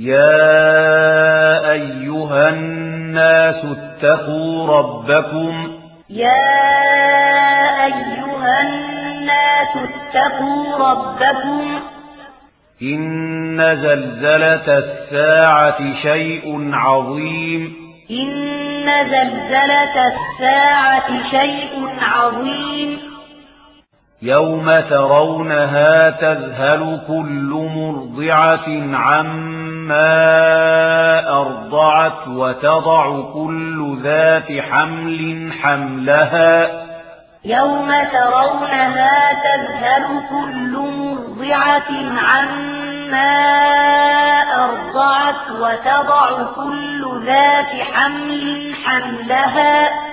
يا أيها الناس اتقوا ربكم يا أيها الناس اتقوا ربكم إن زلزلة الساعة شيء عظيم إن زلزلة الساعة شيء عظيم يوم ترونها تذهل كل مرضعة عما مما أرضعت وتضع كل ذات حمل حملها يوم ترونها تذهل كل مرضعة عما أرضعت وتضع كل ذات حمل حملها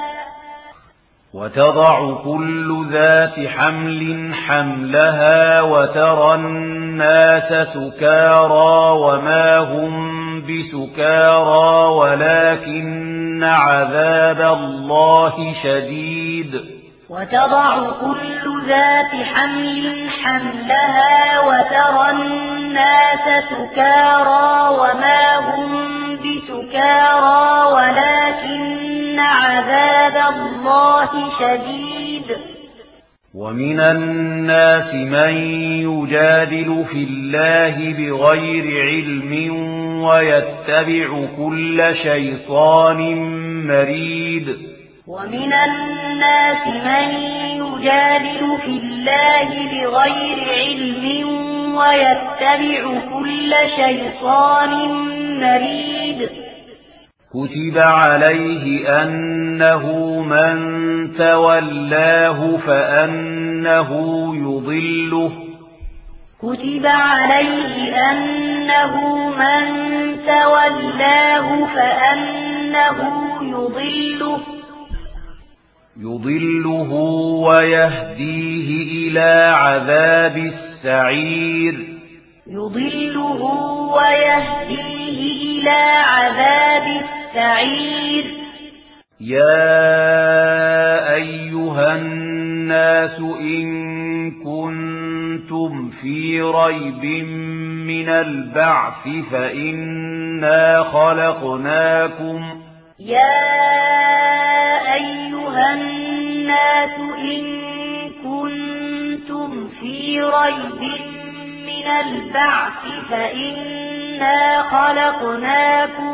وتضع كل ذات حمل حملها وترى الناس سكارا وما هم بسكارا ولكن عذاب الله شديد. وتضع كل ذات حمل حملها وترى الناس سكارا وما هم بسكارا ولكن عذاب الله شديد. ومن الناس من يجادل في الله بغير علم ويتبع كل شيطان مريد. ومن الناس من يجادل في الله بغير علم ويتبع كل شيطان مريد. كتب عليه أنه من تولاه فأنه يضله كتب عليه أنه من تولاه فأنه يضله يضله ويهديه إلى عذاب السعير يضله ويهديه إلى عذاب السعير السعير. يا أيها الناس إن كنتم في ريب من البعث فإنا خلقناكم. يا أيها الناس إن كنتم في ريب من البعث فإنا خلقناكم.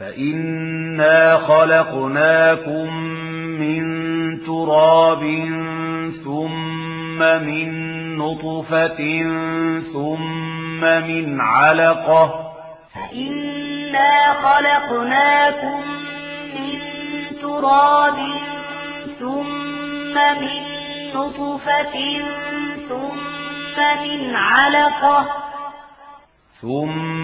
فَإِنَّا خَلَقْنَاكُم مِّن تُرَابٍ ثُمَّ مِن نُّطْفَةٍ ثُمَّ مِنْ عَلَقَةٍ فَإِنَّا خَلَقْنَاكُم مِّن تُرَابٍ ثُمَّ مِن نُّطْفَةٍ ثُمَّ مِنْ عَلَقَةٍ ثُمَّ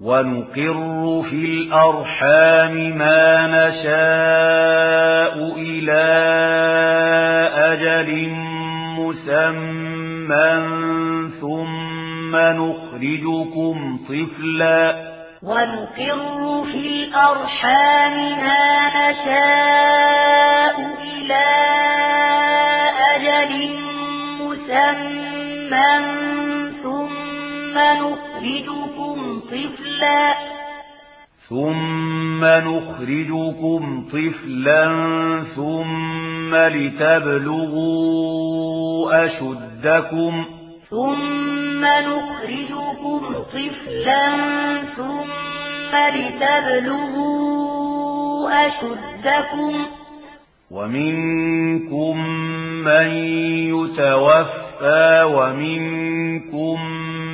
ونقر في الأرحام ما نشاء إلى أجل مسمى ثم نخرجكم طفلا ونقر في الأرحام ما نشاء إلى نخرجكم طفلا. ثم نخرجكم طفلا ثم لتبلغوا أشدكم. ثم نخرجكم طفلا ثم لتبلغوا أشدكم. ومنكم من يتوفى ومنكم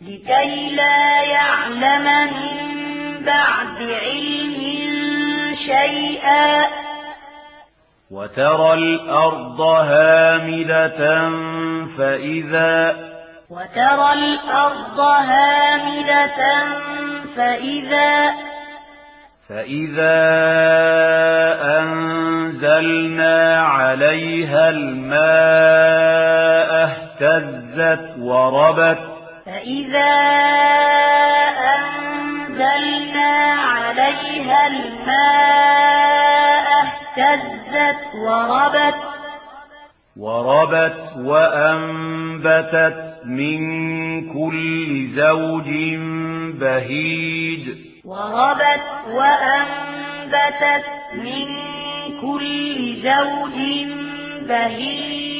لكي لا يعلم من بعد علم شيئا وترى الأرض هامدة فإذا وترى الأرض هامدة فإذا فإذا أنزلنا عليها الماء اهتزت وربت إذا أنزلنا عليها الماء اهتزت وربت وربت وأنبتت من كل زوج بهيج وربت وأنبتت من كل زوج بهيج